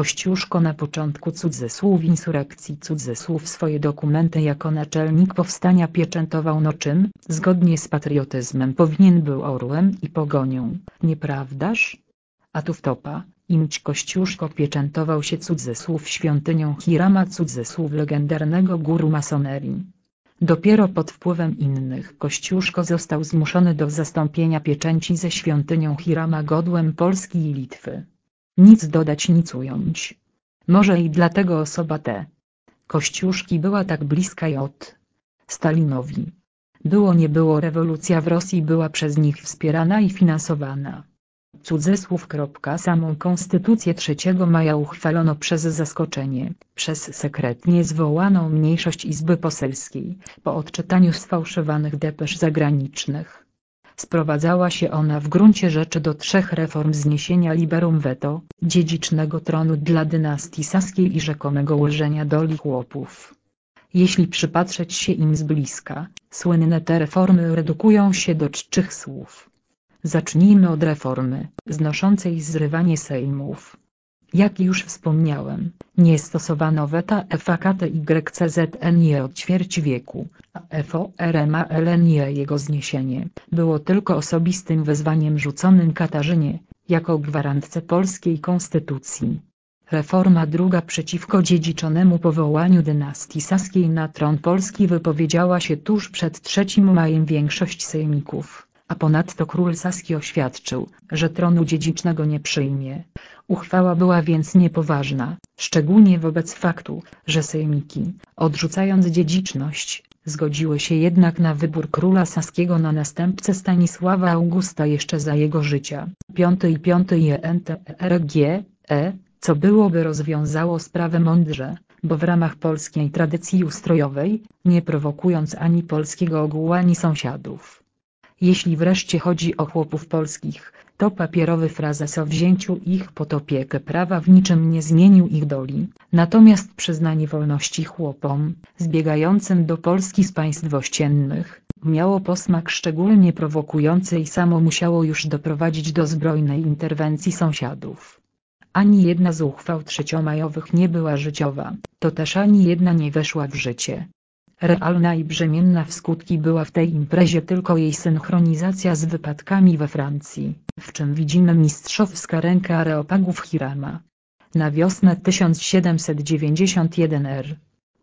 Kościuszko na początku cudzysłów insurekcji cudzysłów swoje dokumenty jako naczelnik powstania pieczętował no czym, zgodnie z patriotyzmem powinien był orłem i pogonią, nieprawdaż? A tu wtopa, imć Kościuszko pieczętował się cudzysłów świątynią Hirama cudzysłów legendarnego guru masonerii. Dopiero pod wpływem innych Kościuszko został zmuszony do zastąpienia pieczęci ze świątynią Hirama godłem Polski i Litwy. Nic dodać nic ująć. Może i dlatego osoba te. Kościuszki była tak bliska J. Stalinowi. Było nie było rewolucja w Rosji była przez nich wspierana i finansowana. Cudzysłów. Samą konstytucję 3 maja uchwalono przez zaskoczenie, przez sekretnie zwołaną mniejszość Izby Poselskiej, po odczytaniu sfałszowanych depesz zagranicznych. Sprowadzała się ona w gruncie rzeczy do trzech reform zniesienia liberum veto, dziedzicznego tronu dla dynastii saskiej i rzekomego łyżenia doli chłopów. Jeśli przypatrzeć się im z bliska, słynne te reformy redukują się do czczych słów. Zacznijmy od reformy, znoszącej zrywanie sejmów. Jak już wspomniałem, nie stosowano weta FAKTYCZNJ od ćwierć wieku, a FORMALNJ jego zniesienie było tylko osobistym wezwaniem rzuconym Katarzynie, jako gwarantce polskiej konstytucji. Reforma druga przeciwko dziedziczonemu powołaniu dynastii saskiej na tron Polski wypowiedziała się tuż przed 3 majem większość sejmików a ponadto król Saski oświadczył, że tronu dziedzicznego nie przyjmie. Uchwała była więc niepoważna, szczególnie wobec faktu, że sejmiki, odrzucając dziedziczność, zgodziły się jednak na wybór króla saskiego na następcę Stanisława Augusta jeszcze za jego życia. 5 i 5 JNTRG, E, co byłoby rozwiązało sprawę mądrze, bo w ramach polskiej tradycji ustrojowej, nie prowokując ani polskiego ogółu ani sąsiadów jeśli wreszcie chodzi o chłopów polskich, to papierowy frazes o wzięciu ich pod opiekę prawa w niczym nie zmienił ich doli, natomiast przyznanie wolności chłopom, zbiegającym do Polski z państw ościennych, miało posmak szczególnie prowokujący i samo musiało już doprowadzić do zbrojnej interwencji sąsiadów. Ani jedna z uchwał trzeciomajowych nie była życiowa, to też ani jedna nie weszła w życie. Realna i brzemienna w skutki była w tej imprezie tylko jej synchronizacja z wypadkami we Francji, w czym widzimy mistrzowska ręka areopagów Hirama. Na wiosnę 1791 r.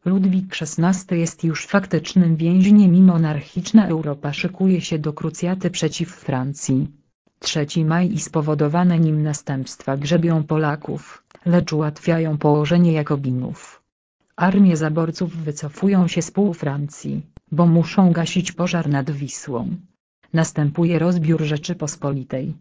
Ludwik XVI jest już faktycznym więźniem i monarchiczna Europa szykuje się do krucjaty przeciw Francji. 3 maj i spowodowane nim następstwa grzebią Polaków, lecz ułatwiają położenie Jakobinów. Armie zaborców wycofują się z pół Francji, bo muszą gasić pożar nad Wisłą. Następuje rozbiór Rzeczypospolitej.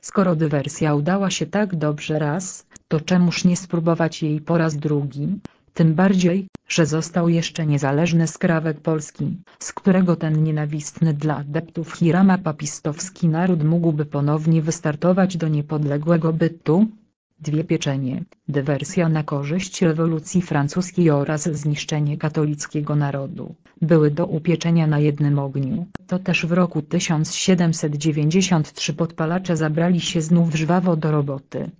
Skoro dywersja udała się tak dobrze raz, to czemuż nie spróbować jej po raz drugi, tym bardziej, że został jeszcze niezależny skrawek Polski, z którego ten nienawistny dla adeptów Hirama papistowski naród mógłby ponownie wystartować do niepodległego bytu, dwie pieczenie, dywersja na korzyść rewolucji francuskiej oraz zniszczenie katolickiego narodu, były do upieczenia na jednym ogniu. To też w roku 1793 podpalacze zabrali się znów żwawo do roboty.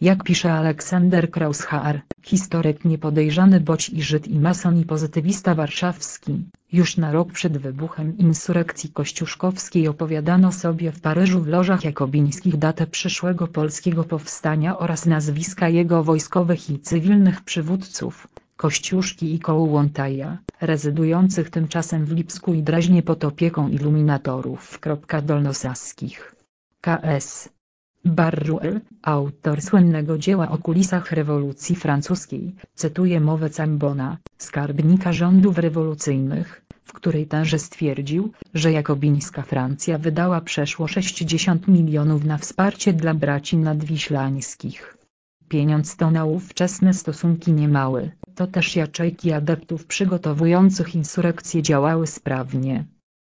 Jak pisze Aleksander Kraushaar, historyk niepodejrzany boć i Żyd i mason i pozytywista warszawski, już na rok przed wybuchem insurekcji kościuszkowskiej opowiadano sobie w Paryżu w lożach jakobińskich datę przyszłego polskiego powstania oraz nazwiska jego wojskowych i cywilnych przywódców, Kościuszki i Kołłątaja, rezydujących tymczasem w Lipsku i Draźnie pod opieką iluminatorów. Dolnosaskich. KS Barruel, autor słynnego dzieła o kulisach rewolucji francuskiej, cytuje mowę Cambona, skarbnika rządów rewolucyjnych, w której tenże stwierdził, że jakobińska Francja wydała przeszło 60 milionów na wsparcie dla braci nadwiślańskich. Pieniądz to na ówczesne stosunki niemały, to też jaczejki adeptów przygotowujących insurekcję działały sprawnie.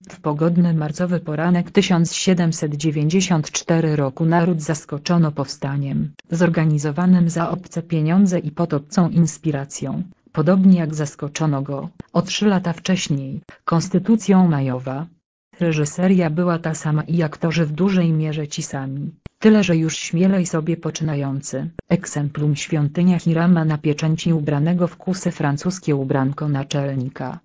W pogodny marcowy poranek 1794 roku naród zaskoczono powstaniem, zorganizowanym za obce pieniądze i pod obcą inspiracją, podobnie jak zaskoczono go, o trzy lata wcześniej, konstytucją majowa. Reżyseria była ta sama i aktorzy w dużej mierze ci sami. tyle że już śmielej sobie poczynający. Egzemplum świątynia Hirama na pieczęci ubranego w kusy francuskie ubranko naczelnika.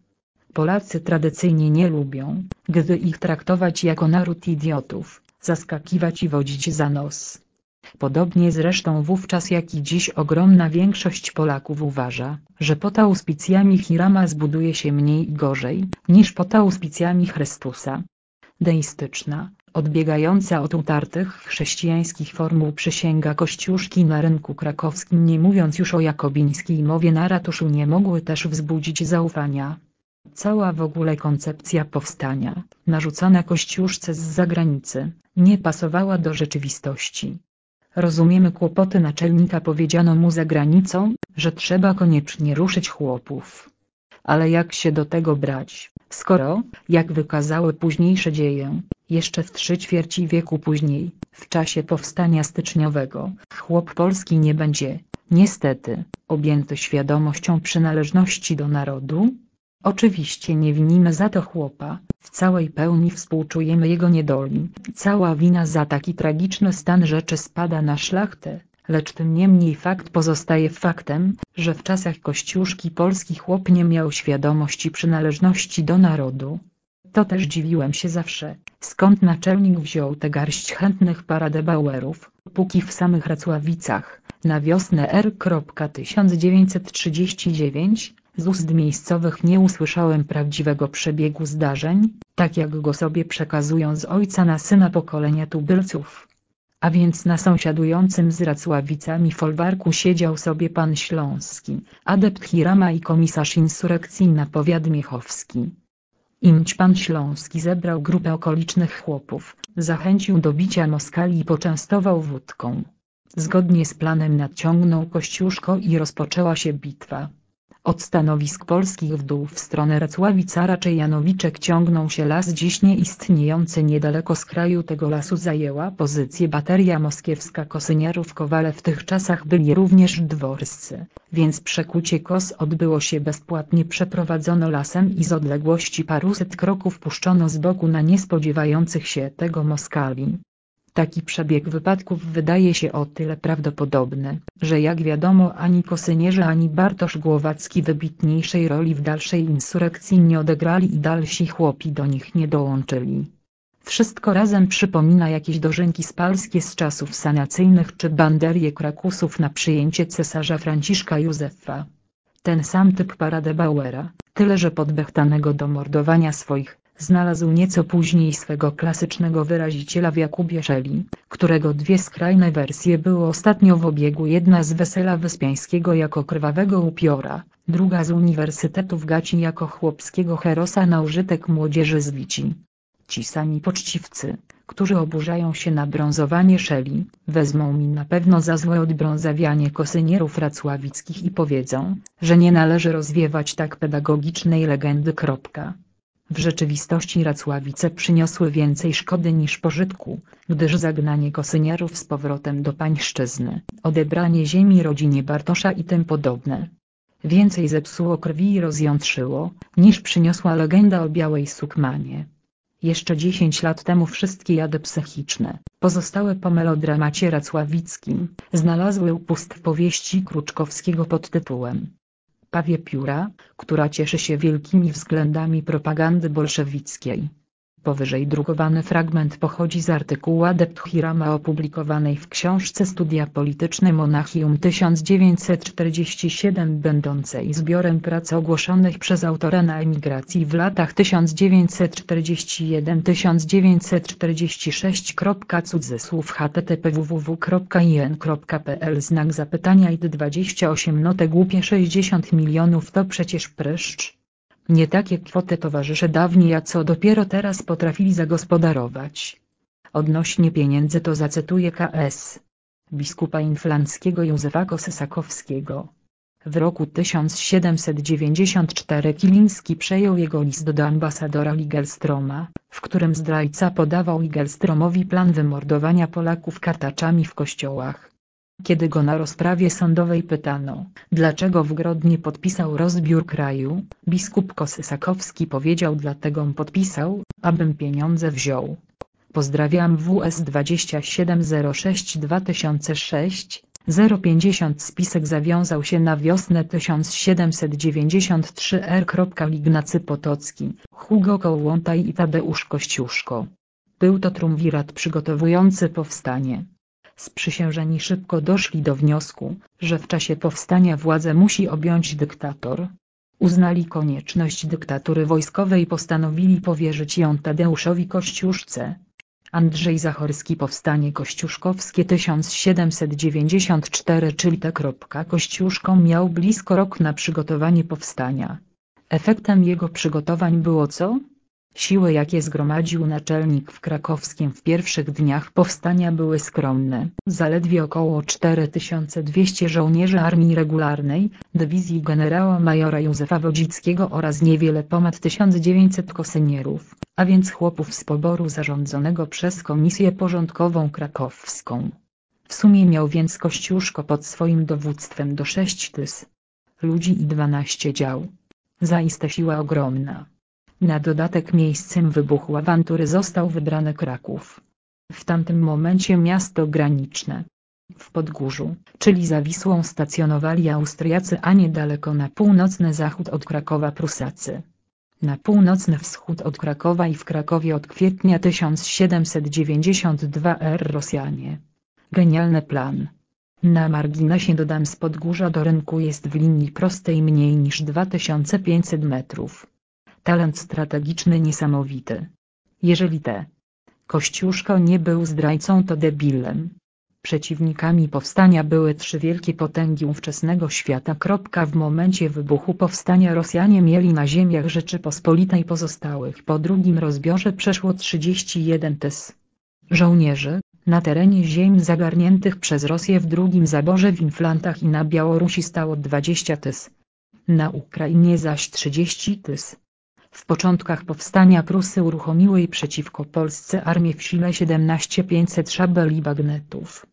Polacy tradycyjnie nie lubią, gdy ich traktować jako naród idiotów, zaskakiwać i wodzić za nos. Podobnie zresztą wówczas jak i dziś ogromna większość Polaków uważa, że pod auspicjami Hirama zbuduje się mniej i gorzej, niż pod auspicjami Chrystusa. Deistyczna, odbiegająca od utartych chrześcijańskich formuł przysięga kościuszki na rynku krakowskim nie mówiąc już o jakobińskiej mowie na ratuszu nie mogły też wzbudzić zaufania. Cała w ogóle koncepcja powstania, narzucona kościuszce z zagranicy, nie pasowała do rzeczywistości. Rozumiemy kłopoty naczelnika powiedziano mu za granicą, że trzeba koniecznie ruszyć chłopów. Ale jak się do tego brać, skoro, jak wykazały późniejsze dzieje, jeszcze w trzy ćwierci wieku później, w czasie powstania styczniowego, chłop polski nie będzie, niestety, objęty świadomością przynależności do narodu? Oczywiście nie winimy za to chłopa, w całej pełni współczujemy jego niedoli. Cała wina za taki tragiczny stan rzeczy spada na szlachtę, lecz tym niemniej fakt pozostaje faktem, że w czasach Kościuszki polski chłop nie miał świadomości przynależności do narodu. To też dziwiłem się zawsze, skąd naczelnik wziął tę garść chętnych paradebauerów, póki w samych Racławicach, na wiosnę R. 1939, z ust miejscowych nie usłyszałem prawdziwego przebiegu zdarzeń, tak jak go sobie przekazują z ojca na syna pokolenia tubylców. A więc na sąsiadującym z Racławicami folwarku siedział sobie pan Śląski, adept Hirama i komisarz insurekcji na powiat miechowski. Imć pan Śląski zebrał grupę okolicznych chłopów, zachęcił do bicia Moskali i poczęstował wódką. Zgodnie z planem nadciągnął Kościuszko i rozpoczęła się bitwa. Od stanowisk polskich w dół w stronę Racławica raczej Janowiczek ciągnął się las dziś nieistniejący niedaleko z kraju. Tego lasu zajęła pozycję bateria moskiewska. Kosyniarów Kowale w tych czasach byli również dworscy, więc przekucie kos odbyło się bezpłatnie. Przeprowadzono lasem i z odległości paruset kroków puszczono z boku na niespodziewających się tego Moskali. Taki przebieg wypadków wydaje się o tyle prawdopodobny, że jak wiadomo ani Kosynierze ani Bartosz Głowacki wybitniejszej roli w dalszej insurekcji nie odegrali i dalsi chłopi do nich nie dołączyli. Wszystko razem przypomina jakieś dożynki spalskie z czasów sanacyjnych czy banderie Krakusów na przyjęcie cesarza Franciszka Józefa. Ten sam typ Paradebauera, tyle że podbechtanego do mordowania swoich, Znalazł nieco później swego klasycznego wyraziciela w Jakubie Szeli, którego dwie skrajne wersje były ostatnio w obiegu jedna z Wesela Wyspiańskiego jako krwawego upiora, druga z Uniwersytetu w Gaci jako chłopskiego herosa na użytek młodzieży z Wici. Ci sami poczciwcy, którzy oburzają się na brązowanie Szeli, wezmą mi na pewno za złe odbrązawianie kosynierów racławickich i powiedzą, że nie należy rozwiewać tak pedagogicznej legendy. W rzeczywistości Racławice przyniosły więcej szkody niż pożytku, gdyż zagnanie kosyniarów z powrotem do pańszczyzny, odebranie ziemi rodzinie Bartosza i tym podobne. Więcej zepsuło krwi i rozjątrzyło, niż przyniosła legenda o białej sukmanie. Jeszcze dziesięć lat temu wszystkie jady psychiczne, pozostałe po melodramacie racławickim, znalazły upust w powieści Kruczkowskiego pod tytułem Pawie Pióra, która cieszy się wielkimi względami propagandy bolszewickiej. Powyżej drukowany fragment pochodzi z artykułu Adept Hirama opublikowanej w książce Studia Polityczne Monachium 1947 będącej zbiorem prac ogłoszonych przez autora na emigracji w latach 1941-1946. Cudzysłów http www.in.pl Znak zapytania id 28 Note głupie 60 milionów to przecież pryszcz. Nie takie kwoty towarzysze dawniej a co dopiero teraz potrafili zagospodarować. Odnośnie pieniędzy to zacytuję K.S. Biskupa inflanckiego Józefa Kosysakowskiego. W roku 1794 Kiliński przejął jego list do ambasadora Ligelstroma, w którym zdrajca podawał Ligelstromowi plan wymordowania Polaków kartaczami w kościołach. Kiedy go na rozprawie sądowej pytano, dlaczego w Grodnie podpisał rozbiór kraju, biskup Kosysakowski powiedział dlatego podpisał, abym pieniądze wziął. Pozdrawiam WS 2706 2006 050 Spisek zawiązał się na wiosnę 1793 R. Ignacy Potocki, Hugo Kołłątaj i Tadeusz Kościuszko. Był to trumwirat przygotowujący powstanie. Sprzysiężeni szybko doszli do wniosku, że w czasie powstania władzę musi objąć dyktator. Uznali konieczność dyktatury wojskowej i postanowili powierzyć ją Tadeuszowi Kościuszce. Andrzej Zachorski Powstanie Kościuszkowskie 1794 czyli T. Kościuszko miał blisko rok na przygotowanie powstania. Efektem jego przygotowań było co? Siły jakie zgromadził naczelnik w Krakowskim w pierwszych dniach powstania były skromne, zaledwie około 4200 żołnierzy armii regularnej, dywizji generała majora Józefa Wodzickiego oraz niewiele ponad 1900 kosynierów, a więc chłopów z poboru zarządzonego przez Komisję Porządkową Krakowską. W sumie miał więc Kościuszko pod swoim dowództwem do 6 tys. ludzi i 12 dział. Zaiste siła ogromna. Na dodatek miejscem wybuchu awantury został wybrany Kraków. W tamtym momencie miasto graniczne. W Podgórzu, czyli za Wisłą stacjonowali Austriacy a niedaleko na północny zachód od Krakowa Prusacy. Na północny wschód od Krakowa i w Krakowie od kwietnia 1792 r Rosjanie. Genialny plan. Na marginesie dodam z Podgórza do rynku jest w linii prostej mniej niż 2500 metrów. Talent strategiczny niesamowity. Jeżeli te Kościuszko nie był zdrajcą to debilem. Przeciwnikami powstania były trzy wielkie potęgi ówczesnego świata. W momencie wybuchu powstania Rosjanie mieli na ziemiach Rzeczypospolitej pozostałych po drugim rozbiorze przeszło 31 tys. żołnierzy, na terenie ziem zagarniętych przez Rosję w drugim zaborze w Inflantach i na Białorusi stało 20 tys. Na Ukrainie zaś 30 tys. W początkach powstania Prusy uruchomiły przeciwko Polsce armię w sile 17 500 szabel i bagnetów.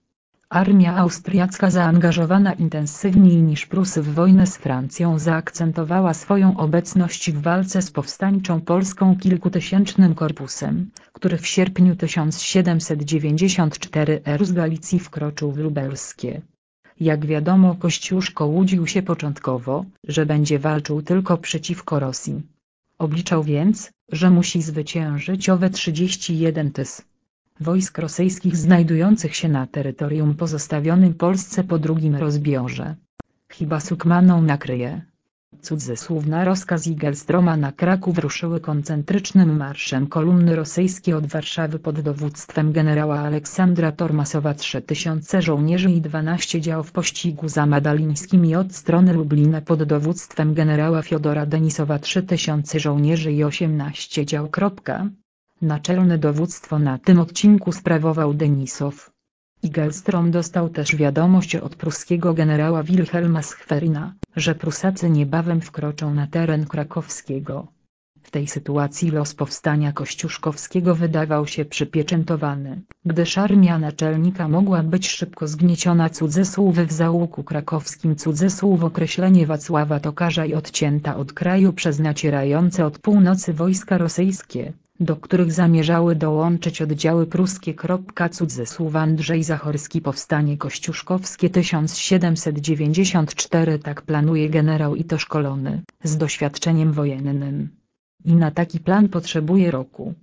Armia austriacka zaangażowana intensywniej niż Prusy w wojnę z Francją zaakcentowała swoją obecność w walce z powstańczą Polską kilkutysięcznym korpusem, który w sierpniu 1794 r z Galicji wkroczył w Lubelskie. Jak wiadomo Kościuszko łudził się początkowo, że będzie walczył tylko przeciwko Rosji. Obliczał więc, że musi zwyciężyć owe 31 tys. wojsk rosyjskich znajdujących się na terytorium pozostawionym Polsce po drugim rozbiorze. Chyba Sukmaną nakryje. Cudzysłów rozkaz Igelstroma na Kraków ruszyły koncentrycznym marszem kolumny rosyjskie od Warszawy pod dowództwem generała Aleksandra Tormasowa 3000 żołnierzy i 12 dział w pościgu za Madalińskim i od strony Lublina pod dowództwem generała Fiodora Denisowa 3000 żołnierzy i 18 dział. Naczelne dowództwo na tym odcinku sprawował Denisow. Igelstrom dostał też wiadomość od pruskiego generała Wilhelma Schwerina, że Prusacy niebawem wkroczą na teren krakowskiego. W tej sytuacji los powstania kościuszkowskiego wydawał się przypieczętowany, gdyż armia naczelnika mogła być szybko zgnieciona cudzysłów w załuku krakowskim cudzysłów określenie Wacława Tokarza i odcięta od kraju przez nacierające od północy wojska rosyjskie do których zamierzały dołączyć oddziały pruskie. Cudzysłów Andrzej Zachorski Powstanie Kościuszkowskie 1794 Tak planuje generał i to szkolony, z doświadczeniem wojennym. I na taki plan potrzebuje roku.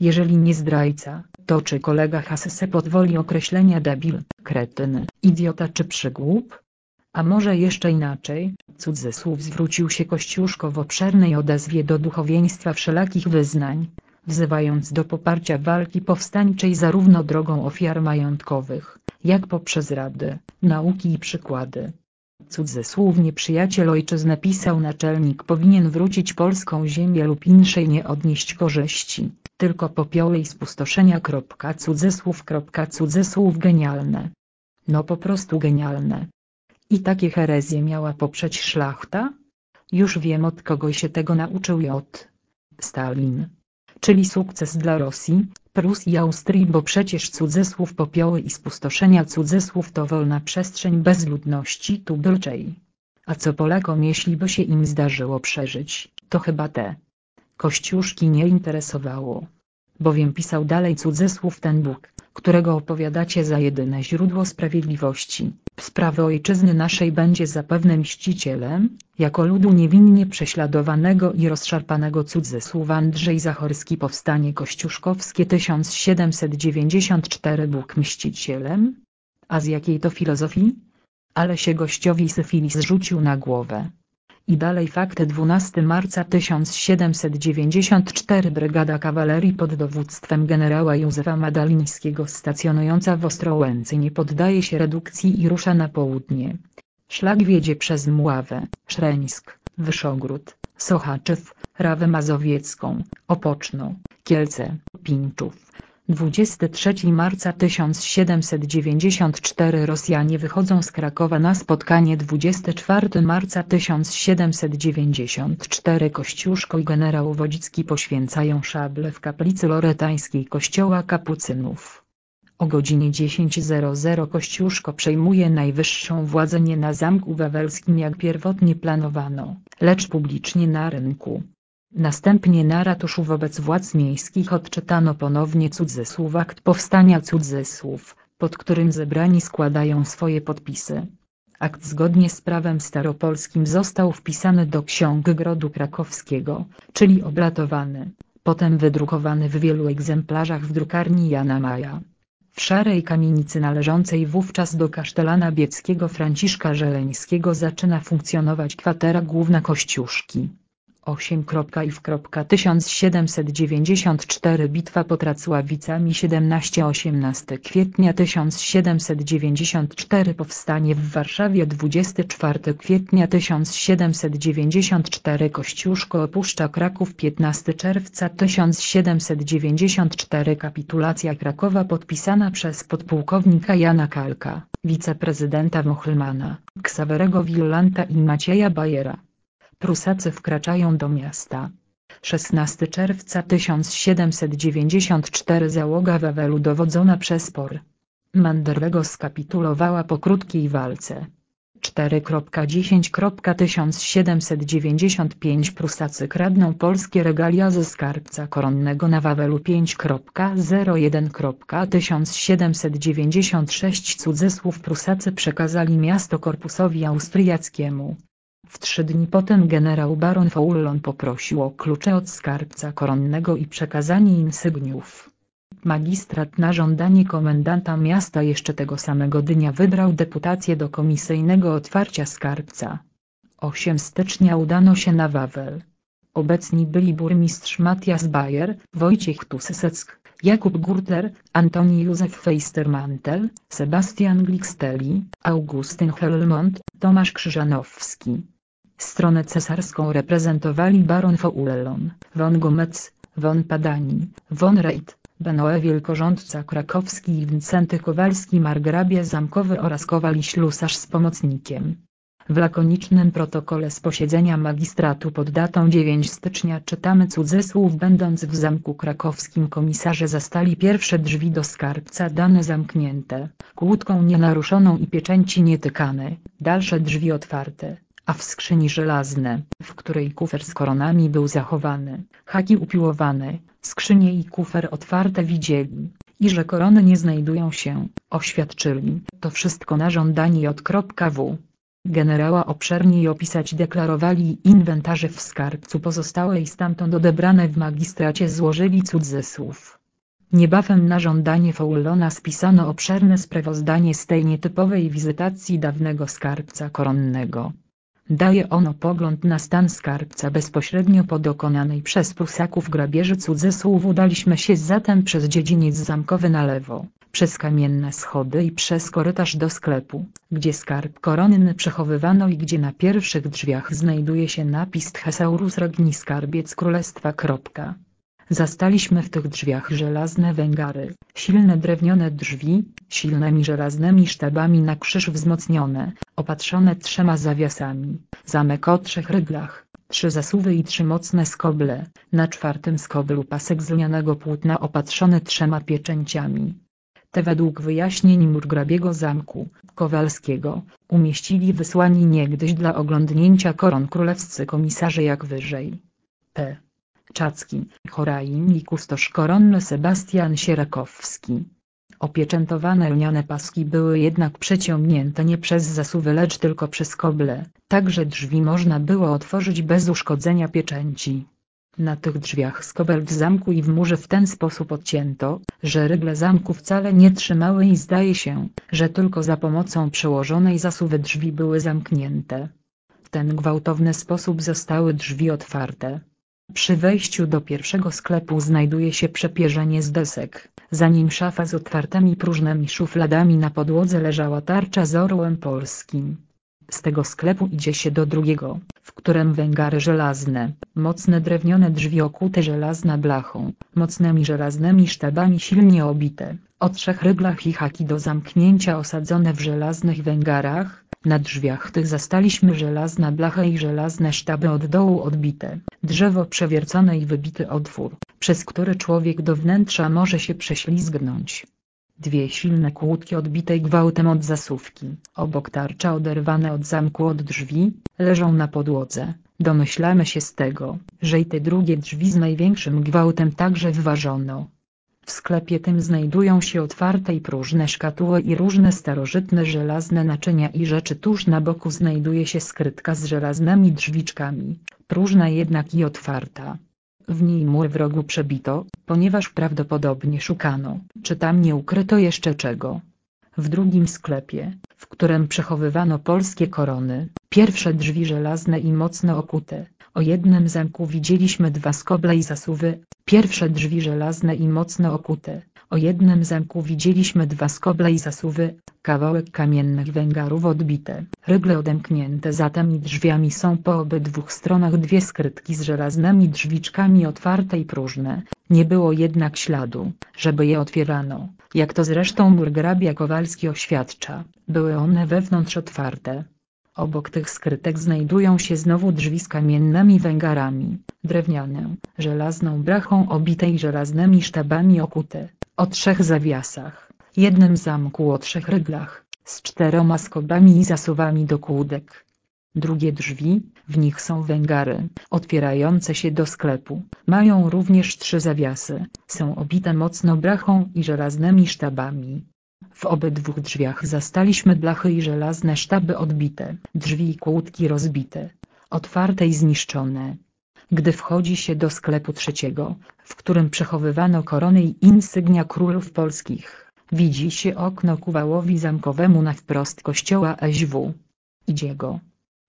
Jeżeli nie zdrajca, to czy kolega Hasse podwoli określenia debil, kretyn, idiota czy przygłup? A może jeszcze inaczej, cudzysłów zwrócił się Kościuszko w obszernej odezwie do duchowieństwa wszelakich wyznań, wzywając do poparcia walki powstańczej zarówno drogą ofiar majątkowych, jak poprzez rady, nauki i przykłady. Cudzysłównie przyjaciel ojczyzny pisał naczelnik powinien wrócić polską ziemię lub inszej nie odnieść korzyści, tylko popioły i spustoszenia. Cudzysłów. Cudzysłów genialne. No po prostu genialne. I takie herezje miała poprzeć szlachta? Już wiem od kogo się tego nauczył J. Stalin czyli sukces dla Rosji, Prus i Austrii bo przecież cudzysłów popioły i spustoszenia cudzysłów to wolna przestrzeń bez ludności tubylczej. A co Polakom jeśli by się im zdarzyło przeżyć, to chyba te kościuszki nie interesowało. bowiem pisał dalej cudzysłów ten Bóg, którego opowiadacie za jedyne źródło sprawiedliwości, sprawy ojczyzny naszej będzie zapewne mścicielem, jako ludu niewinnie prześladowanego i rozszarpanego cudzysłów Andrzej Zachorski Powstanie Kościuszkowskie 1794 Bóg mścicielem? A z jakiej to filozofii? Ale się gościowi syfilis rzucił na głowę. I dalej fakty 12 marca 1794 Brygada Kawalerii pod dowództwem generała Józefa Madalińskiego stacjonująca w Ostrołęce nie poddaje się redukcji i rusza na południe. Szlak wiedzie przez Mławę, Szreńsk, Wyszogród, Sochaczew, Rawę Mazowiecką, Opoczno, Kielce, Pińczów, 23 marca 1794 Rosjanie wychodzą z Krakowa na spotkanie 24 marca 1794 Kościuszko i generał Wodzicki poświęcają szable w kaplicy loretańskiej kościoła kapucynów. O godzinie 10.00 Kościuszko przejmuje najwyższą władzę nie na Zamku Wawelskim jak pierwotnie planowano, lecz publicznie na rynku. Następnie na ratuszu wobec władz miejskich odczytano ponownie cudzysłów akt powstania cudzysłów, pod którym zebrani składają swoje podpisy. Akt zgodnie z prawem staropolskim został wpisany do ksiąg Grodu Krakowskiego, czyli oblatowany, potem wydrukowany w wielu egzemplarzach w drukarni Jana Maja. W szarej kamienicy należącej wówczas do kasztelana bieckiego Franciszka Żeleńskiego zaczyna funkcjonować kwatera główna Kościuszki. 8. i w 1794 Bitwa pod Racławicami 17-18 kwietnia 1794 Powstanie w Warszawie 24 kwietnia 1794 Kościuszko opuszcza Kraków 15 czerwca 1794 Kapitulacja Krakowa podpisana przez podpułkownika Jana Kalka, wiceprezydenta Mochlmana, Ksawerego Willanta i Macieja Bajera. Prusacy wkraczają do miasta. 16 czerwca 1794 załoga Wawelu dowodzona przez por. Manderwego skapitulowała po krótkiej walce. 4.10.1795 Prusacy kradną polskie regalia ze skarbca koronnego na Wawelu 5.01.1796 Cudzysłów Prusacy przekazali miasto korpusowi austriackiemu. W trzy dni potem generał baron Foullon poprosił o klucze od skarbca koronnego i przekazanie insygniów. Magistrat na żądanie komendanta miasta jeszcze tego samego dnia wybrał deputację do komisyjnego otwarcia skarbca. 8 stycznia udano się na Wawel. Obecni byli burmistrz Matthias Bayer, Wojciech Tusyseck, Jakub Gurtler, Antoni Józef Feistermantel, Sebastian Gliksteli, Augustyn Helmont, Tomasz Krzyżanowski. Stronę cesarską reprezentowali baron Foulellon, von Gomez, von Padani, von Reit, Benoe Wielkorządca Krakowski i Wincenty Kowalski Margrabia Zamkowy oraz Kowal i Ślusarz z pomocnikiem. W lakonicznym protokole z posiedzenia magistratu pod datą 9 stycznia czytamy cudzysłów będąc w Zamku Krakowskim komisarze zastali pierwsze drzwi do skarbca dane zamknięte, kłódką nienaruszoną i pieczęci nietykane, dalsze drzwi otwarte a w skrzyni żelazne, w której kufer z koronami był zachowany, haki upiłowane, skrzynie i kufer otwarte widzieli, i że korony nie znajdują się, oświadczyli, to wszystko na żądanie W. Generała obszerniej opisać deklarowali inwentarze w skarbcu pozostałe i stamtąd odebrane w magistracie złożyli cudzysłów. Niebawem na żądanie Foullona spisano obszerne sprawozdanie z tej nietypowej wizytacji dawnego skarbca koronnego. Daje ono pogląd na stan skarbca bezpośrednio po dokonanej przez Prusaków grabieży cudzysłów udaliśmy się zatem przez dziedziniec zamkowy na lewo, przez kamienne schody i przez korytarz do sklepu, gdzie skarb koronny przechowywano i gdzie na pierwszych drzwiach znajduje się napis Thesaurus Regni Skarbiec Królestwa. Zastaliśmy w tych drzwiach żelazne węgary, silne drewniane drzwi, silnymi żelaznymi sztabami na krzyż wzmocnione, opatrzone trzema zawiasami, zamek o trzech ryglach, trzy zasuwy i trzy mocne skoble, na czwartym skoblu pasek z lnianego płótna opatrzony trzema pieczęciami. Te według wyjaśnień murgrabiego zamku, Kowalskiego, umieścili wysłani niegdyś dla oglądnięcia koron królewscy komisarze jak wyżej. P. Czacki, Chorain i kustosz koronny Sebastian Sierakowski. Opieczętowane lniane paski były jednak przeciągnięte nie przez zasuwy lecz tylko przez koble, także drzwi można było otworzyć bez uszkodzenia pieczęci. Na tych drzwiach skobel w zamku i w murze w ten sposób odcięto, że rygle zamku wcale nie trzymały i zdaje się, że tylko za pomocą przełożonej zasuwy drzwi były zamknięte. W ten gwałtowny sposób zostały drzwi otwarte. Przy wejściu do pierwszego sklepu znajduje się przepierzenie z desek, za nim szafa z otwartymi próżnymi szufladami na podłodze leżała tarcza z orłem polskim. Z tego sklepu idzie się do drugiego, w którym węgary żelazne, mocne drewniane drzwi okute żelazna blachą, mocnymi żelaznymi sztabami silnie obite, o trzech ryglach i haki do zamknięcia osadzone w żelaznych węgarach, na drzwiach tych zastaliśmy żelazna blacha i żelazne sztaby od dołu odbite, drzewo przewiercone i wybity otwór, przez który człowiek do wnętrza może się prześlizgnąć. Dwie silne kłódki odbitej gwałtem od zasuwki, obok tarcza oderwane od zamku od drzwi, leżą na podłodze. Domyślamy się z tego, że i te drugie drzwi z największym gwałtem także wyważono. W sklepie tym znajdują się otwarte i próżne szkatuły i różne starożytne żelazne naczynia i rzeczy tuż na boku znajduje się skrytka z żelaznymi drzwiczkami, próżna jednak i otwarta. W niej mur w rogu przebito, ponieważ prawdopodobnie szukano, czy tam nie ukryto jeszcze czego. W drugim sklepie, w którym przechowywano polskie korony, pierwsze drzwi żelazne i mocno okute, o jednym zamku widzieliśmy dwa skoble i zasuwy, pierwsze drzwi żelazne i mocno okute, o jednym zamku widzieliśmy dwa skoble i zasuwy, kawałek kamiennych węgarów odbite, rygle odemknięte za tymi drzwiami są po obydwu stronach dwie skrytki z żelaznymi drzwiczkami otwarte i próżne, nie było jednak śladu, żeby je otwierano, jak to zresztą murgrabia Kowalski oświadcza, były one wewnątrz otwarte. Obok tych skrytek znajdują się znowu drzwi z kamiennymi węgarami, drewniane, żelazną brachą obite i żelaznymi sztabami okute, o trzech zawiasach, jednym zamku o trzech ryglach, z czteroma skobami i zasuwami do kłódek. Drugie drzwi, w nich są węgary, otwierające się do sklepu, mają również trzy zawiasy, są obite mocno brachą i żelaznymi sztabami. W obydwu drzwiach zastaliśmy blachy i żelazne sztaby odbite, drzwi i kłódki rozbite, otwarte i zniszczone. Gdy wchodzi się do sklepu trzeciego, w którym przechowywano korony i insygnia królów polskich, widzi się okno ku wałowi zamkowemu na wprost kościoła SW. Idzie go.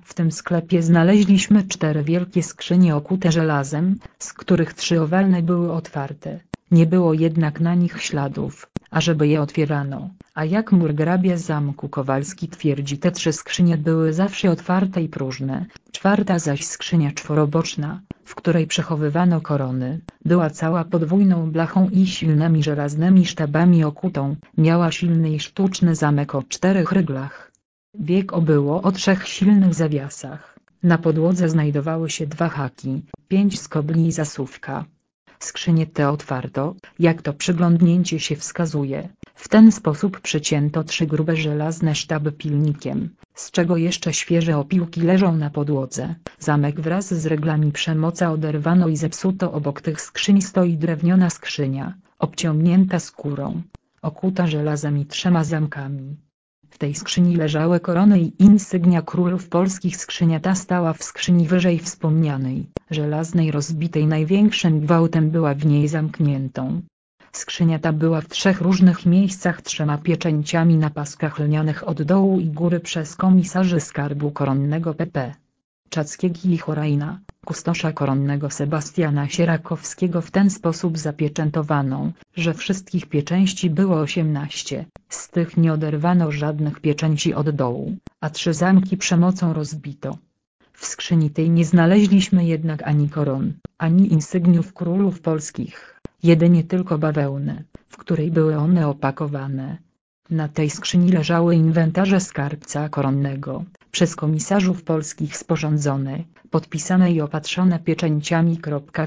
W tym sklepie znaleźliśmy cztery wielkie skrzynie okute żelazem, z których trzy owalne były otwarte. Nie było jednak na nich śladów, ażeby je otwierano, a jak murgrabia zamku Kowalski twierdzi te trzy skrzynie były zawsze otwarte i próżne, czwarta zaś skrzynia czworoboczna, w której przechowywano korony, była cała podwójną blachą i silnymi żelaznymi sztabami okutą, miała silny i sztuczny zamek o czterech ryglach. Wiek obyło o trzech silnych zawiasach. Na podłodze znajdowały się dwa haki, pięć skobli i zasuwka. Skrzynie te otwarto, jak to przyglądnięcie się wskazuje. W ten sposób przycięto trzy grube żelazne sztaby pilnikiem, z czego jeszcze świeże opiłki leżą na podłodze. Zamek wraz z reglami przemoca oderwano i zepsuto obok tych skrzyń stoi drewniana skrzynia, obciągnięta skórą, okuta żelazem i trzema zamkami. W tej skrzyni leżały korony i insygnia królów polskich skrzynia ta stała w skrzyni wyżej wspomnianej, żelaznej rozbitej największym gwałtem była w niej zamkniętą. Skrzynia ta była w trzech różnych miejscach trzema pieczęciami na paskach lnianych od dołu i góry przez komisarzy skarbu koronnego PP. Czackiego i Chorajna, kustosza koronnego Sebastiana Sierakowskiego w ten sposób zapieczętowano, że wszystkich pieczęści było osiemnaście, z tych nie oderwano żadnych pieczęci od dołu, a trzy zamki przemocą rozbito. W skrzyni tej nie znaleźliśmy jednak ani koron, ani insygniów królów polskich, jedynie tylko bawełnę, w której były one opakowane. Na tej skrzyni leżały inwentarze skarbca koronnego, przez komisarzów polskich sporządzone, podpisane i opatrzone pieczęciami.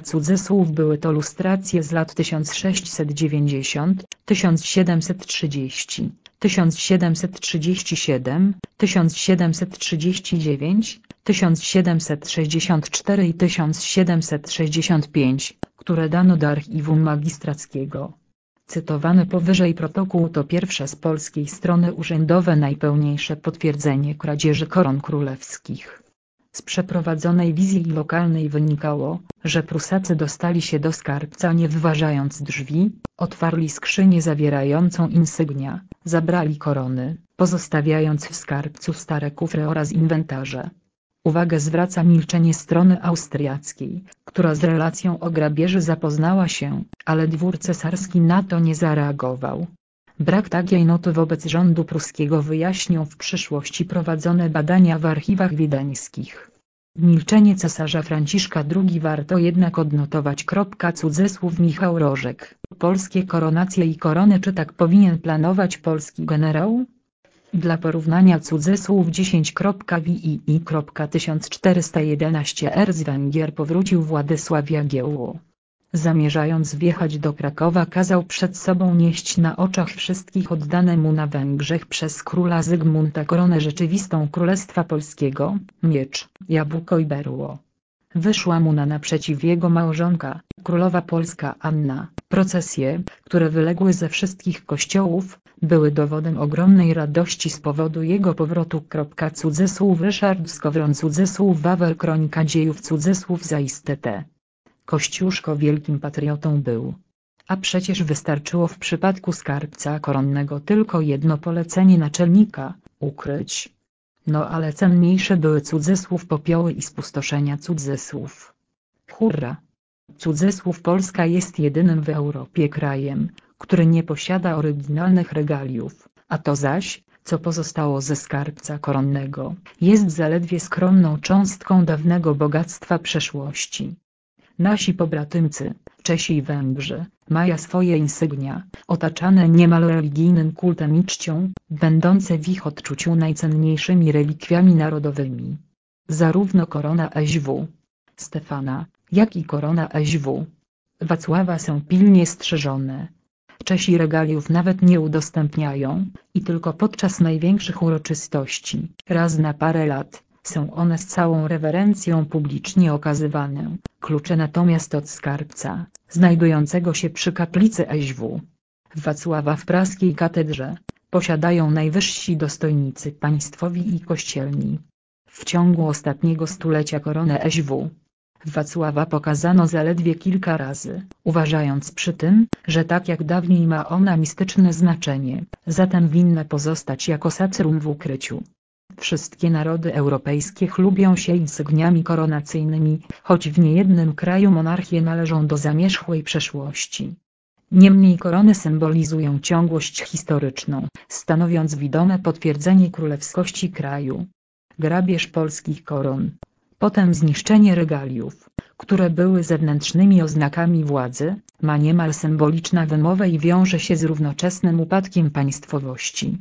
Cudzysłów były to lustracje z lat 1690, 1730, 1737, 1739, 1764 i 1765, które dano do archiwum magistrackiego. Cytowany powyżej protokół to pierwsze z polskiej strony urzędowe najpełniejsze potwierdzenie kradzieży koron królewskich. Z przeprowadzonej wizji lokalnej wynikało, że Prusacy dostali się do skarbca nie wyważając drzwi, otwarli skrzynię zawierającą insygnia, zabrali korony, pozostawiając w skarbcu stare kufry oraz inwentarze. Uwagę zwraca milczenie strony austriackiej, która z relacją o grabieży zapoznała się, ale dwór cesarski na to nie zareagował. Brak takiej noty wobec rządu pruskiego wyjaśnią w przyszłości prowadzone badania w archiwach wiedeńskich. Milczenie cesarza Franciszka II warto jednak odnotować. Cudzysłów Michał Rożek, polskie koronacje i korony czy tak powinien planować polski generał? Dla porównania cudzysłów 10.wii.1411 r z Węgier powrócił Władysław Jagiełło. Zamierzając wjechać do Krakowa kazał przed sobą nieść na oczach wszystkich oddane mu na Węgrzech przez króla Zygmunta koronę rzeczywistą Królestwa Polskiego, miecz, jabłko i berło. Wyszła mu na naprzeciw jego małżonka, królowa polska Anna. Procesje, które wyległy ze wszystkich kościołów, były dowodem ogromnej radości z powodu jego powrotu. Cudzysłów Ryszard Skowron Cudzysłów Wawel Kronika dziejów Cudzysłów zaiste te. Kościuszko wielkim patriotą był. A przecież wystarczyło w przypadku skarbca koronnego tylko jedno polecenie naczelnika, ukryć. No ale cenniejsze były cudzysłów popioły i spustoszenia cudzysłów. Hurra! Cudzysłów Polska jest jedynym w Europie krajem, który nie posiada oryginalnych regaliów, a to zaś, co pozostało ze skarbca koronnego, jest zaledwie skromną cząstką dawnego bogactwa przeszłości. Nasi pobratymcy, Czesi i Węgrzy, mają swoje insygnia, otaczane niemal religijnym kultem i czcią, będące w ich odczuciu najcenniejszymi relikwiami narodowymi. Zarówno korona SW Stefana, jak i korona SW Wacława są pilnie strzeżone. Czesi regaliów nawet nie udostępniają, i tylko podczas największych uroczystości, raz na parę lat, są one z całą rewerencją publicznie okazywane, klucze natomiast od skarbca, znajdującego się przy kaplicy SW. Wacława w praskiej katedrze, posiadają najwyżsi dostojnicy państwowi i kościelni. W ciągu ostatniego stulecia koronę SW. Wacława pokazano zaledwie kilka razy, uważając przy tym, że tak jak dawniej ma ona mistyczne znaczenie, zatem winna pozostać jako sacrum w ukryciu. Wszystkie narody europejskie chlubią się insygniami koronacyjnymi, choć w niejednym kraju monarchie należą do zamierzchłej przeszłości. Niemniej korony symbolizują ciągłość historyczną, stanowiąc widome potwierdzenie królewskości kraju. Grabież polskich koron. Potem zniszczenie regaliów, które były zewnętrznymi oznakami władzy, ma niemal symboliczna wymowę i wiąże się z równoczesnym upadkiem państwowości.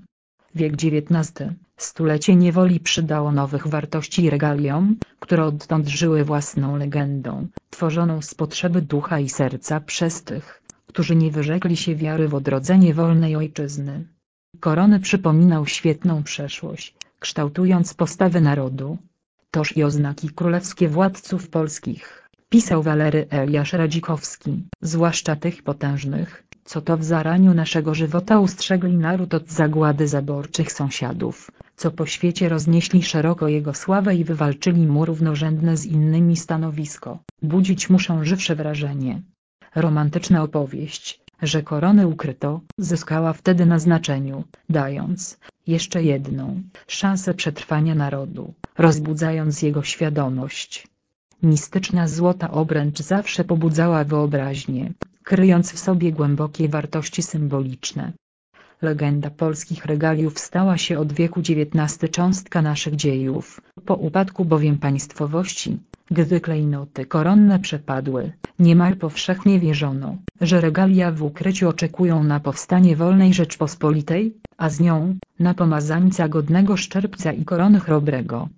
Wiek XIX, stulecie niewoli przydało nowych wartości regaliom, które odtąd żyły własną legendą, tworzoną z potrzeby ducha i serca przez tych, którzy nie wyrzekli się wiary w odrodzenie wolnej ojczyzny. Korony przypominał świetną przeszłość, kształtując postawy narodu. Toż i oznaki królewskie władców polskich, pisał Walery Eliasz Radzikowski, zwłaszcza tych potężnych, co to w zaraniu naszego żywota ustrzegli naród od zagłady zaborczych sąsiadów, co po świecie roznieśli szeroko jego sławę i wywalczyli mu równorzędne z innymi stanowisko, budzić muszą żywsze wrażenie. Romantyczna opowieść, że korony ukryto, zyskała wtedy na znaczeniu, dając, jeszcze jedną, szansę przetrwania narodu, rozbudzając jego świadomość. Mistyczna złota obręcz zawsze pobudzała wyobraźnię, kryjąc w sobie głębokie wartości symboliczne. Legenda polskich regaliów stała się od wieku XIX cząstka naszych dziejów, po upadku bowiem państwowości, gdy klejnoty koronne przepadły, niemal powszechnie wierzono, że regalia w ukryciu oczekują na powstanie wolnej Rzeczpospolitej, a z nią, na pomazańca godnego szczerbca i korony chrobrego.